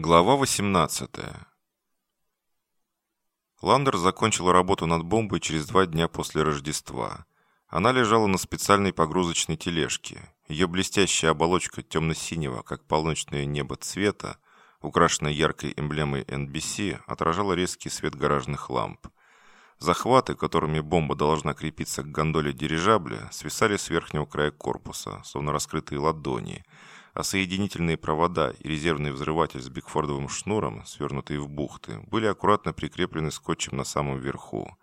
Глава 18 Ландер закончила работу над бомбой через два дня после Рождества. Она лежала на специальной погрузочной тележке. Ее блестящая оболочка темно-синего, как полночное небо цвета, украшенная яркой эмблемой NBC, отражала резкий свет гаражных ламп. Захваты, которыми бомба должна крепиться к гондоле дирижабля, свисали с верхнего края корпуса, словно раскрытые ладони – а соединительные провода и резервный взрыватель с бигфордовым шнуром, свернутые в бухты, были аккуратно прикреплены скотчем на самом верху.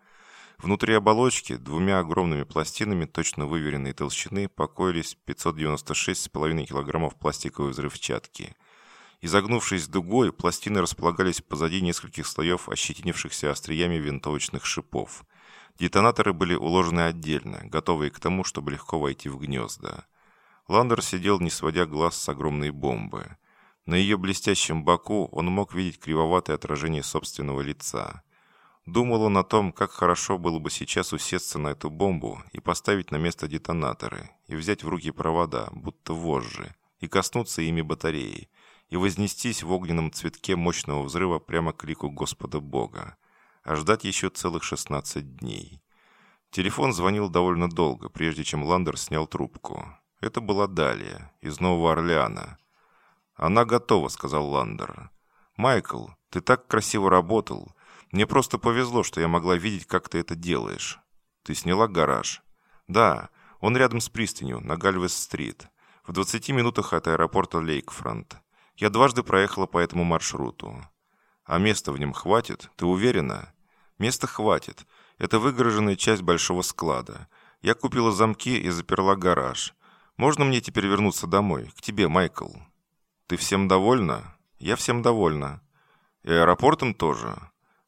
Внутри оболочки двумя огромными пластинами точно выверенной толщины покоились 596,5 кг пластиковой взрывчатки. Изогнувшись дугой, пластины располагались позади нескольких слоев ощетинившихся остриями винтовочных шипов. Детонаторы были уложены отдельно, готовые к тому, чтобы легко войти в гнезда. Ландер сидел, не сводя глаз с огромной бомбы. На ее блестящем боку он мог видеть кривоватое отражение собственного лица. Думал он о том, как хорошо было бы сейчас усесться на эту бомбу и поставить на место детонаторы, и взять в руки провода, будто вожжи, и коснуться ими батареи, и вознестись в огненном цветке мощного взрыва прямо к лику Господа Бога, а ждать еще целых 16 дней. Телефон звонил довольно долго, прежде чем Ландер снял трубку. Это была Далия, из Нового Орлеана. «Она готова», — сказал Ландер. «Майкл, ты так красиво работал. Мне просто повезло, что я могла видеть, как ты это делаешь. Ты сняла гараж?» «Да, он рядом с пристанью, на Гальвес-стрит, в 20 минутах от аэропорта Лейкфронт. Я дважды проехала по этому маршруту. А места в нем хватит? Ты уверена?» «Места хватит. Это выгороженная часть большого склада. Я купила замки и заперла гараж. Можно мне теперь вернуться домой, к тебе, Майкл? Ты всем довольна? Я всем довольна. И аэропортом тоже?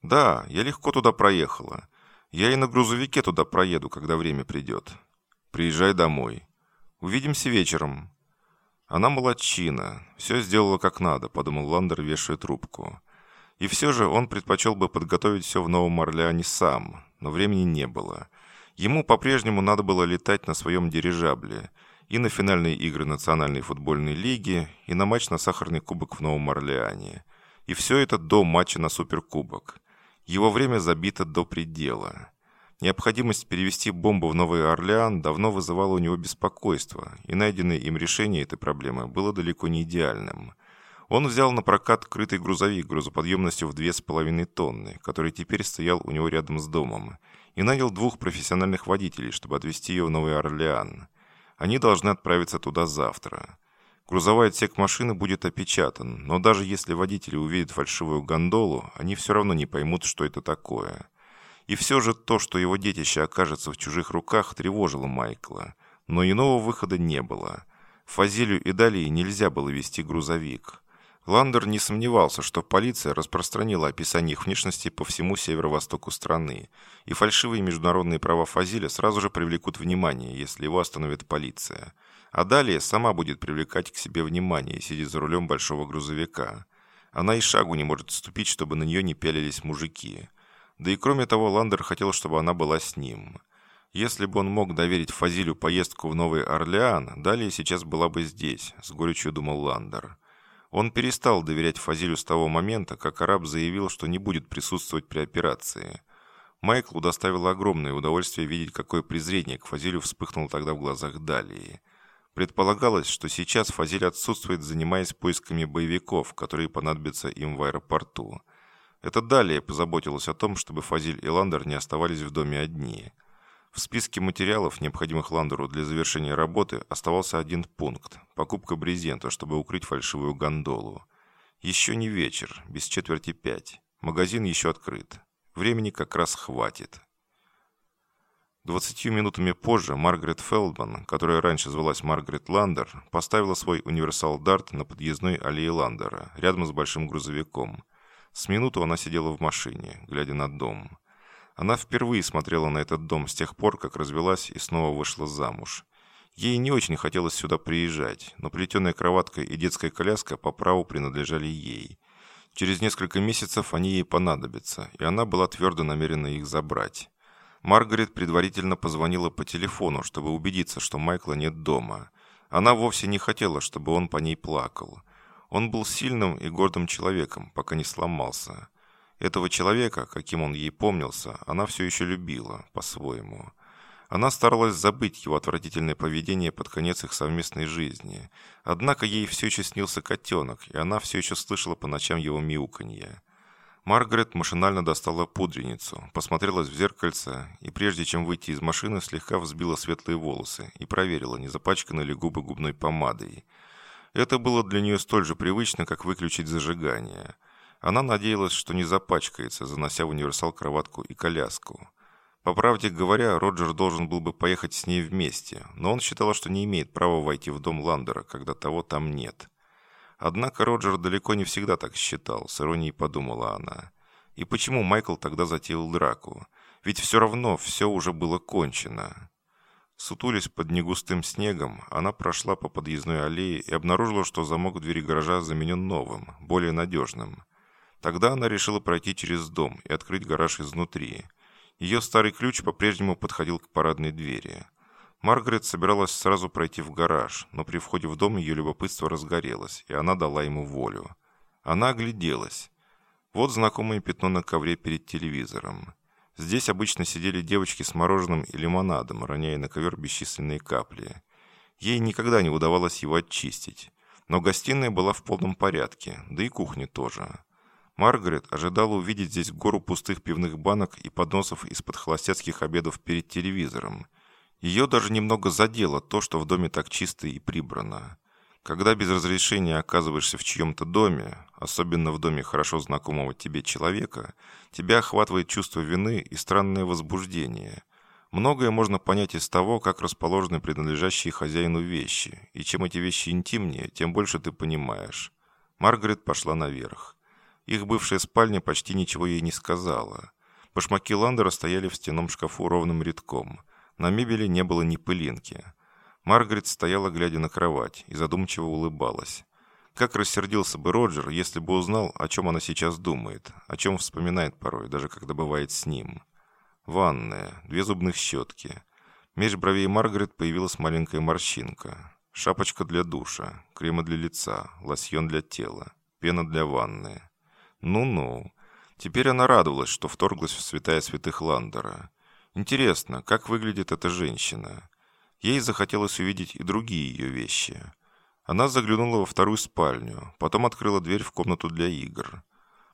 Да, я легко туда проехала. Я и на грузовике туда проеду, когда время придет. Приезжай домой. Увидимся вечером. Она молодчина. Все сделала как надо, подумал Ландер, вешая трубку. И все же он предпочел бы подготовить все в Новом Орлеане сам, но времени не было. Ему по-прежнему надо было летать на своем дирижабле – и на финальные игры Национальной футбольной лиги, и на матч на Сахарный кубок в Новом Орлеане. И все это до матча на Суперкубок. Его время забито до предела. Необходимость перевести бомбу в Новый Орлеан давно вызывала у него беспокойство, и найденное им решение этой проблемы было далеко не идеальным. Он взял на прокат крытый грузовик грузоподъемностью в 2,5 тонны, который теперь стоял у него рядом с домом, и нанял двух профессиональных водителей, чтобы отвезти ее в Новый Орлеан. Они должны отправиться туда завтра. Грузовой отсек машины будет опечатан, но даже если водители увидят фальшивую гондолу, они все равно не поймут, что это такое. И все же то, что его детище окажется в чужих руках, тревожило Майкла. Но иного выхода не было. Фазилю и Далии нельзя было вести грузовик. Ландер не сомневался, что полиция распространила описание их внешности по всему северо-востоку страны, и фальшивые международные права Фазиля сразу же привлекут внимание, если его остановит полиция. А далее сама будет привлекать к себе внимание, сидя за рулем большого грузовика. Она и шагу не может ступить, чтобы на нее не пялились мужики. Да и кроме того, Ландер хотел, чтобы она была с ним. Если бы он мог доверить Фазилю поездку в Новый Орлеан, далее сейчас была бы здесь, с горечью думал Ландер. Он перестал доверять Фазилю с того момента, как араб заявил, что не будет присутствовать при операции. Майклу доставило огромное удовольствие видеть, какое презрение к Фазилю вспыхнуло тогда в глазах Далии. Предполагалось, что сейчас Фазиль отсутствует, занимаясь поисками боевиков, которые понадобятся им в аэропорту. Это Далия позаботилась о том, чтобы Фазиль и Ландер не оставались в доме одни – в списке материалов, необходимых Ландеру для завершения работы, оставался один пункт – покупка брезента, чтобы укрыть фальшивую гондолу. Еще не вечер, без четверти пять. Магазин еще открыт. Времени как раз хватит. Двадцатью минутами позже Маргарет Фелдман, которая раньше звалась Маргарет Ландер, поставила свой универсал Дарт на подъездной аллее Ландера, рядом с большим грузовиком. С минуту она сидела в машине, глядя на дом. Она впервые смотрела на этот дом с тех пор, как развелась и снова вышла замуж. Ей не очень хотелось сюда приезжать, но плетеная кроватка и детская коляска по праву принадлежали ей. Через несколько месяцев они ей понадобятся, и она была твердо намерена их забрать. Маргарет предварительно позвонила по телефону, чтобы убедиться, что Майкла нет дома. Она вовсе не хотела, чтобы он по ней плакал. Он был сильным и гордым человеком, пока не сломался. Этого человека, каким он ей помнился, она все еще любила, по-своему. Она старалась забыть его отвратительное поведение под конец их совместной жизни. Однако ей все еще снился котенок, и она все еще слышала по ночам его мяуканье. Маргарет машинально достала пудреницу, посмотрелась в зеркальце и, прежде чем выйти из машины, слегка взбила светлые волосы и проверила, не запачканы ли губы губной помадой. Это было для нее столь же привычно, как выключить зажигание. Она надеялась, что не запачкается, занося в универсал кроватку и коляску. По правде говоря, Роджер должен был бы поехать с ней вместе, но он считал, что не имеет права войти в дом Ландера, когда того там нет. Однако Роджер далеко не всегда так считал, с иронией подумала она. И почему Майкл тогда затеял драку? Ведь все равно все уже было кончено. Сутулясь под негустым снегом, она прошла по подъездной аллее и обнаружила, что замок двери гаража заменен новым, более надежным. Тогда она решила пройти через дом и открыть гараж изнутри – ее старый ключ по-прежнему подходил к парадной двери. Маргарет собиралась сразу пройти в гараж, но при входе в дом ее любопытство разгорелось, и она дала ему волю. Она огляделась. Вот знакомое пятно на ковре перед телевизором. Здесь обычно сидели девочки с мороженым и лимонадом, роняя на ковер бесчисленные капли. Ей никогда не удавалось его очистить. Но гостиная была в полном порядке, да и кухня тоже. Маргарет ожидала увидеть здесь гору пустых пивных банок и подносов из-под холостяцких обедов перед телевизором. Ее даже немного задело то, что в доме так чисто и прибрано. Когда без разрешения оказываешься в чьем-то доме, особенно в доме хорошо знакомого тебе человека, тебя охватывает чувство вины и странное возбуждение. Многое можно понять из того, как расположены принадлежащие хозяину вещи, и чем эти вещи интимнее, тем больше ты понимаешь. Маргарет пошла наверх. Их бывшая спальня почти ничего ей не сказала. Башмаки Ландера стояли в стенном шкафу ровным рядком. На мебели не было ни пылинки. Маргарет стояла, глядя на кровать, и задумчиво улыбалась. Как рассердился бы Роджер, если бы узнал, о чем она сейчас думает, о чем вспоминает порой, даже когда бывает с ним. Ванная, две зубных щетки. Меж бровей Маргарет появилась маленькая морщинка. Шапочка для душа, крема для лица, лосьон для тела, пена для ванны. Ну-ну. Теперь она радовалась, что вторглась в святая святых Ландера. Интересно, как выглядит эта женщина? Ей захотелось увидеть и другие ее вещи. Она заглянула во вторую спальню, потом открыла дверь в комнату для игр.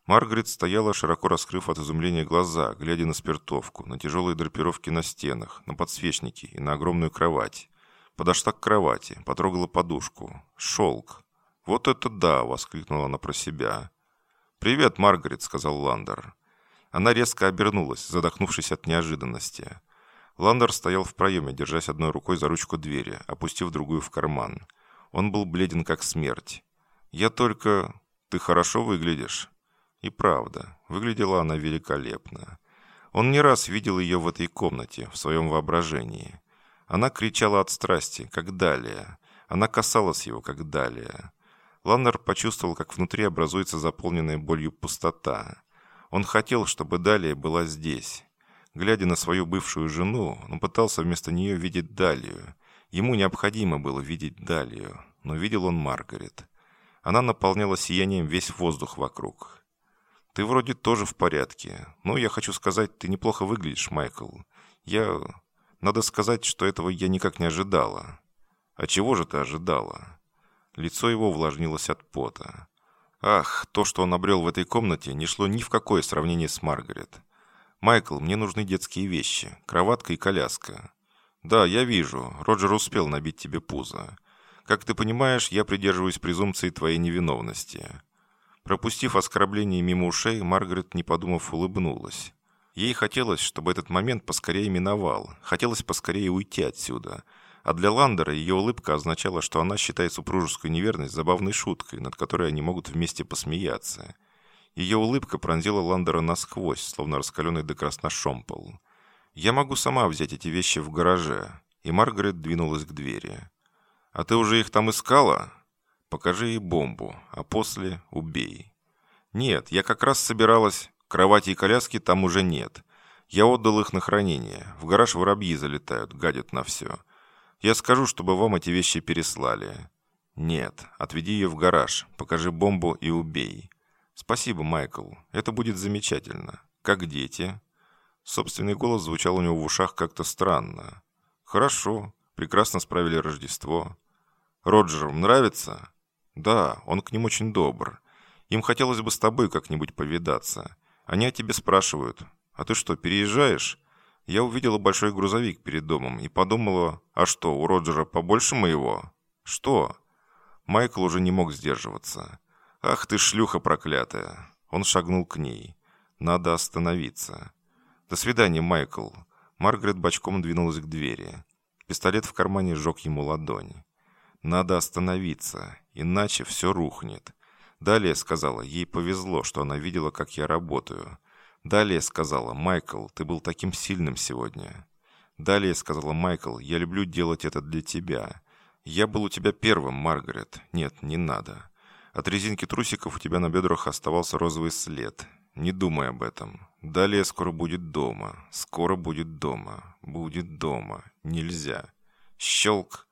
Маргарет стояла, широко раскрыв от изумления глаза, глядя на спиртовку, на тяжелые драпировки на стенах, на подсвечники и на огромную кровать. Подошла к кровати, потрогала подушку. Шелк. «Вот это да!» — воскликнула она про себя. «Привет, Маргарет», — сказал Ландер. Она резко обернулась, задохнувшись от неожиданности. Ландер стоял в проеме, держась одной рукой за ручку двери, опустив другую в карман. Он был бледен, как смерть. «Я только... Ты хорошо выглядишь?» И правда, выглядела она великолепно. Он не раз видел ее в этой комнате, в своем воображении. Она кричала от страсти, как далее. Она касалась его, как далее. Ланнер почувствовал, как внутри образуется заполненная болью пустота. Он хотел, чтобы Далия была здесь. Глядя на свою бывшую жену, он пытался вместо нее видеть Далию. Ему необходимо было видеть Далию, но видел он Маргарет. Она наполняла сиянием весь воздух вокруг. «Ты вроде тоже в порядке. Но я хочу сказать, ты неплохо выглядишь, Майкл. Я... Надо сказать, что этого я никак не ожидала». «А чего же ты ожидала?» Лицо его увлажнилось от пота. Ах, то, что он обрел в этой комнате, не шло ни в какое сравнение с Маргарет. «Майкл, мне нужны детские вещи. Кроватка и коляска». «Да, я вижу. Роджер успел набить тебе пузо. Как ты понимаешь, я придерживаюсь презумпции твоей невиновности». Пропустив оскорбление мимо ушей, Маргарет, не подумав, улыбнулась. Ей хотелось, чтобы этот момент поскорее миновал. Хотелось поскорее уйти отсюда – а для Ландера ее улыбка означала, что она считает супружескую неверность забавной шуткой, над которой они могут вместе посмеяться. Ее улыбка пронзила Ландера насквозь, словно раскаленный до красна шомпол. «Я могу сама взять эти вещи в гараже», и Маргарет двинулась к двери. «А ты уже их там искала?» «Покажи ей бомбу, а после убей». «Нет, я как раз собиралась. Кровати и коляски там уже нет. Я отдал их на хранение. В гараж воробьи залетают, гадят на все. Я скажу, чтобы вам эти вещи переслали». «Нет, отведи ее в гараж, покажи бомбу и убей». «Спасибо, Майкл, это будет замечательно. Как дети?» Собственный голос звучал у него в ушах как-то странно. «Хорошо, прекрасно справили Рождество». «Роджеру нравится?» «Да, он к ним очень добр. Им хотелось бы с тобой как-нибудь повидаться. Они о тебе спрашивают. А ты что, переезжаешь?» Я увидела большой грузовик перед домом и подумала, а что, у Роджера побольше моего? Что? Майкл уже не мог сдерживаться. Ах ты шлюха проклятая. Он шагнул к ней. Надо остановиться. До свидания, Майкл. Маргарет бочком двинулась к двери. Пистолет в кармане сжег ему ладонь. Надо остановиться, иначе все рухнет. Далее сказала, ей повезло, что она видела, как я работаю. Далее сказала, Майкл, ты был таким сильным сегодня. Далее сказала, Майкл, я люблю делать это для тебя. Я был у тебя первым, Маргарет. Нет, не надо. От резинки трусиков у тебя на бедрах оставался розовый след. Не думай об этом. Далее скоро будет дома. Скоро будет дома. Будет дома. Нельзя. Щелк.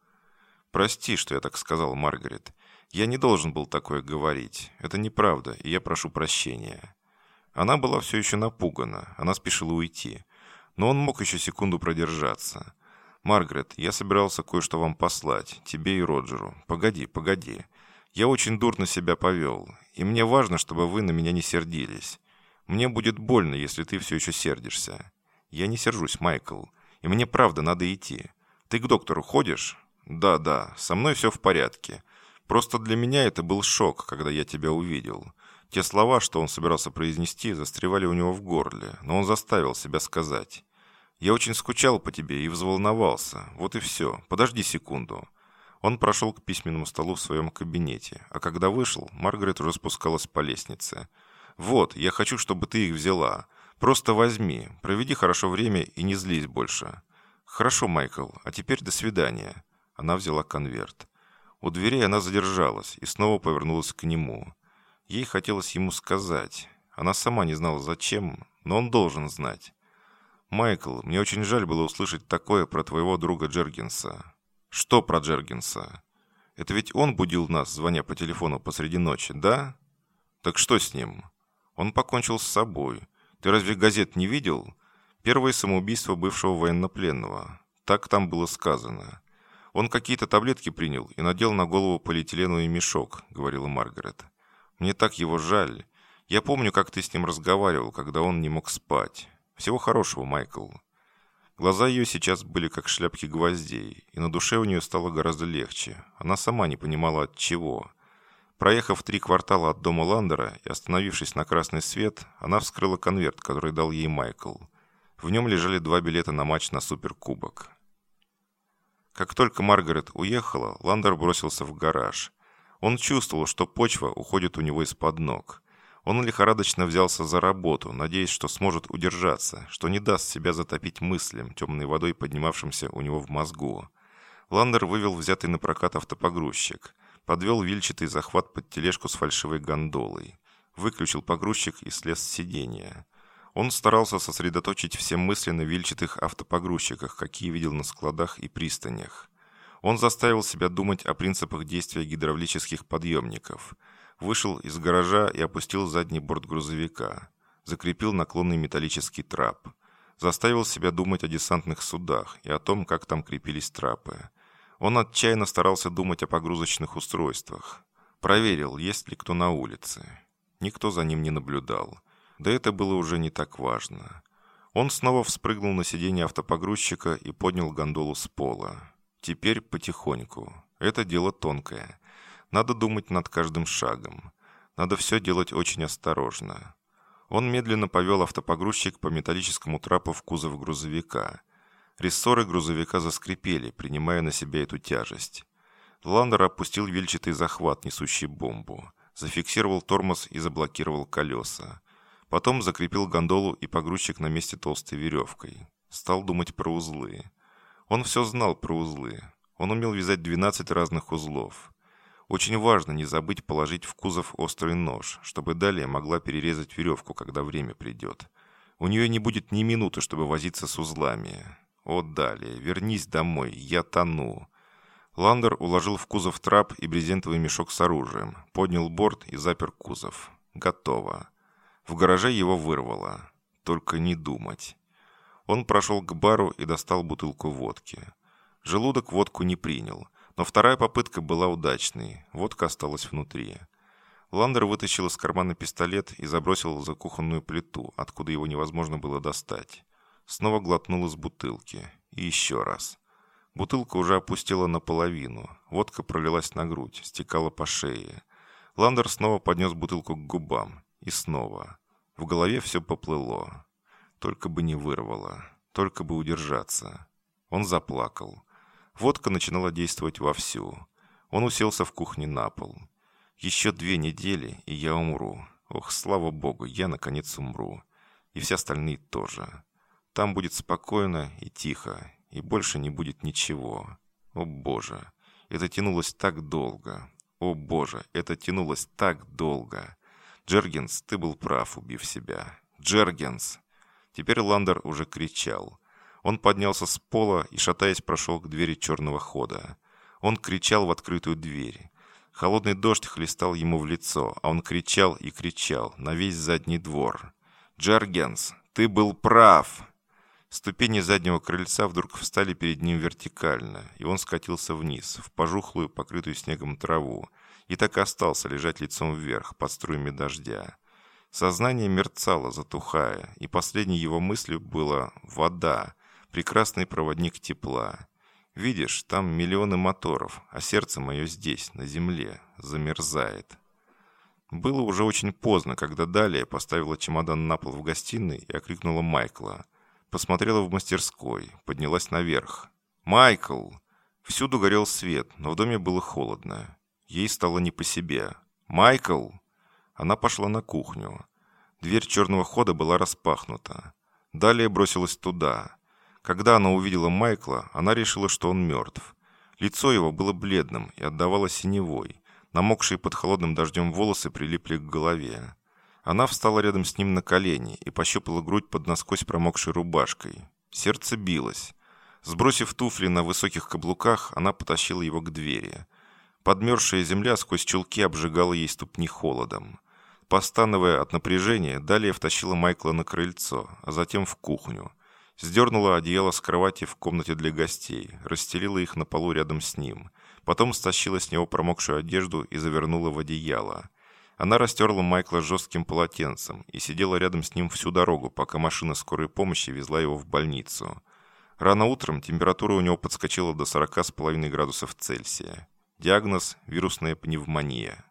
Прости, что я так сказал, Маргарет. Я не должен был такое говорить. Это неправда, и я прошу прощения. Она была все еще напугана, она спешила уйти. Но он мог еще секунду продержаться. «Маргарет, я собирался кое-что вам послать, тебе и Роджеру. Погоди, погоди. Я очень дурно себя повел, и мне важно, чтобы вы на меня не сердились. Мне будет больно, если ты все еще сердишься. Я не сержусь, Майкл, и мне правда надо идти. Ты к доктору ходишь? Да, да, со мной все в порядке. Просто для меня это был шок, когда я тебя увидел. Те слова, что он собирался произнести, застревали у него в горле, но он заставил себя сказать. «Я очень скучал по тебе и взволновался. Вот и все. Подожди секунду». Он прошел к письменному столу в своем кабинете, а когда вышел, Маргарет уже спускалась по лестнице. «Вот, я хочу, чтобы ты их взяла. Просто возьми, проведи хорошо время и не злись больше». «Хорошо, Майкл, а теперь до свидания». Она взяла конверт. У дверей она задержалась и снова повернулась к нему. Ей хотелось ему сказать. Она сама не знала зачем, но он должен знать. «Майкл, мне очень жаль было услышать такое про твоего друга Джергенса». «Что про Джергенса?» «Это ведь он будил нас, звоня по телефону посреди ночи, да?» «Так что с ним?» «Он покончил с собой. Ты разве газет не видел?» «Первое самоубийство бывшего военнопленного. Так там было сказано». «Он какие-то таблетки принял и надел на голову полиэтиленовый мешок», — говорила Маргарет. Мне так его жаль. Я помню, как ты с ним разговаривал, когда он не мог спать. Всего хорошего, Майкл». Глаза ее сейчас были как шляпки гвоздей, и на душе у нее стало гораздо легче. Она сама не понимала от чего. Проехав три квартала от дома Ландера и остановившись на красный свет, она вскрыла конверт, который дал ей Майкл. В нем лежали два билета на матч на Суперкубок. Как только Маргарет уехала, Ландер бросился в гараж. Он чувствовал, что почва уходит у него из-под ног. Он лихорадочно взялся за работу, надеясь, что сможет удержаться, что не даст себя затопить мыслям, темной водой поднимавшимся у него в мозгу. Ландер вывел взятый на прокат автопогрузчик, подвел вильчатый захват под тележку с фальшивой гондолой, выключил погрузчик и слез с сиденья. Он старался сосредоточить все мысли на вильчатых автопогрузчиках, какие видел на складах и пристанях. Он заставил себя думать о принципах действия гидравлических подъемников. Вышел из гаража и опустил задний борт грузовика. Закрепил наклонный металлический трап. Заставил себя думать о десантных судах и о том, как там крепились трапы. Он отчаянно старался думать о погрузочных устройствах. Проверил, есть ли кто на улице. Никто за ним не наблюдал. Да это было уже не так важно. Он снова вспрыгнул на сиденье автопогрузчика и поднял гондолу с пола. Теперь потихоньку. Это дело тонкое. Надо думать над каждым шагом. Надо все делать очень осторожно. Он медленно повел автопогрузчик по металлическому трапу в кузов грузовика. Рессоры грузовика заскрипели, принимая на себя эту тяжесть. Ландер опустил вильчатый захват, несущий бомбу. Зафиксировал тормоз и заблокировал колеса. Потом закрепил гондолу и погрузчик на месте толстой веревкой. Стал думать про узлы. Он все знал про узлы. Он умел вязать 12 разных узлов. Очень важно не забыть положить в кузов острый нож, чтобы далее могла перерезать веревку, когда время придет. У нее не будет ни минуты, чтобы возиться с узлами. О, далее, вернись домой, я тону. Ландер уложил в кузов трап и брезентовый мешок с оружием, поднял борт и запер кузов. Готово. В гараже его вырвало. Только не думать. Он прошел к бару и достал бутылку водки. Желудок водку не принял, но вторая попытка была удачной. Водка осталась внутри. Ландер вытащил из кармана пистолет и забросил за кухонную плиту, откуда его невозможно было достать. Снова глотнул из бутылки. И еще раз. Бутылка уже опустила наполовину. Водка пролилась на грудь, стекала по шее. Ландер снова поднес бутылку к губам. И снова. В голове все поплыло. Только бы не вырвало. Только бы удержаться. Он заплакал. Водка начинала действовать вовсю. Он уселся в кухне на пол. Еще две недели, и я умру. Ох, слава богу, я наконец умру. И все остальные тоже. Там будет спокойно и тихо, и больше не будет ничего. О боже, это тянулось так долго. О боже, это тянулось так долго. Джергенс, ты был прав, убив себя. Джергенс! Теперь Ландер уже кричал. Он поднялся с пола и, шатаясь, прошел к двери черного хода. Он кричал в открытую дверь. Холодный дождь хлестал ему в лицо, а он кричал и кричал на весь задний двор. «Джергенс, ты был прав!» Ступени заднего крыльца вдруг встали перед ним вертикально, и он скатился вниз, в пожухлую, покрытую снегом траву, и так и остался лежать лицом вверх, под струями дождя. Сознание мерцало, затухая, и последней его мыслью была «вода», прекрасный проводник тепла. Видишь, там миллионы моторов, а сердце мое здесь, на земле, замерзает. Было уже очень поздно, когда Далия поставила чемодан на пол в гостиной и окрикнула Майкла. Посмотрела в мастерской, поднялась наверх. «Майкл!» Всюду горел свет, но в доме было холодно. Ей стало не по себе. «Майкл!» Она пошла на кухню. Дверь черного хода была распахнута. Далее бросилась туда. Когда она увидела Майкла, она решила, что он мертв. Лицо его было бледным и отдавало синевой. Намокшие под холодным дождем волосы прилипли к голове. Она встала рядом с ним на колени и пощупала грудь под насквозь промокшей рубашкой. Сердце билось. Сбросив туфли на высоких каблуках, она потащила его к двери. Подмерзшая земля сквозь чулки обжигала ей ступни холодом. Постановая от напряжения, далее втащила Майкла на крыльцо, а затем в кухню. Сдернула одеяло с кровати в комнате для гостей, расстелила их на полу рядом с ним. Потом стащила с него промокшую одежду и завернула в одеяло. Она растерла Майкла жестким полотенцем и сидела рядом с ним всю дорогу, пока машина скорой помощи везла его в больницу. Рано утром температура у него подскочила до 40,5 градусов Цельсия. Диагноз – вирусная пневмония.